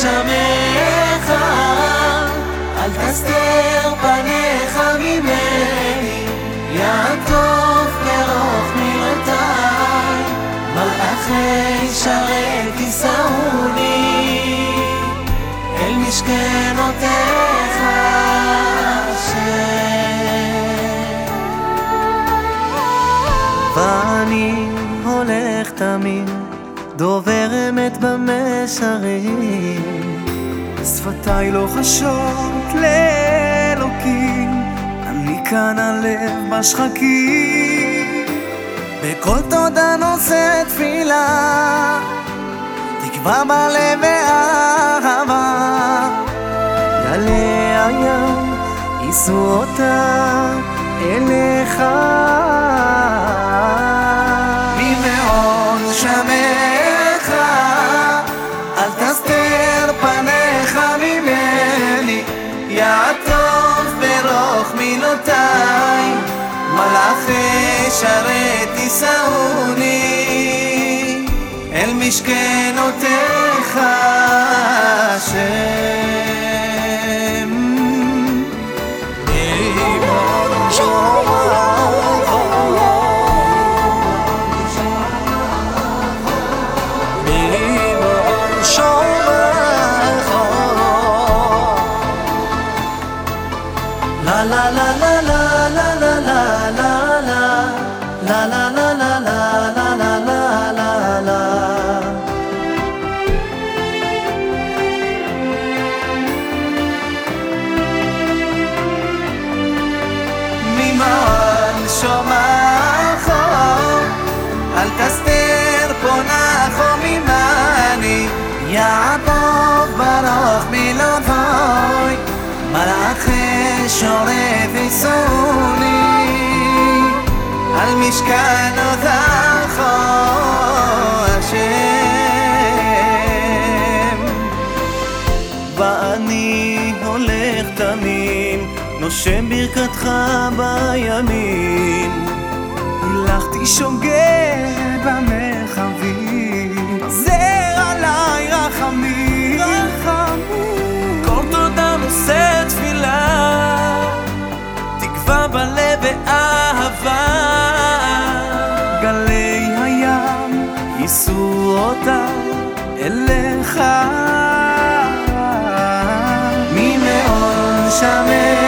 שמך, אל תסתר פניך ממני, יעטוף ברוך מילותיי, מלאכי שרת יישאוני אל משכנותיך ואני הולך תמיד דובר אמת במסרים. שפתיי לא חשות לאלוקים אני כאן הלב בשחקים. בכל תודה נושא תפילה תקווה בלב ואהבה. גלי הים יישאו אותה אליך ישרי תישאוני אל משכנותיך השם. נחו ממני. יעקב ברוך מלבוי מלאכי שורף יסעוני על משכנו זכו השם ואני הולך תמים נושם ברכתך בימים. הלכתי שוגה במ... לך ממעון שמש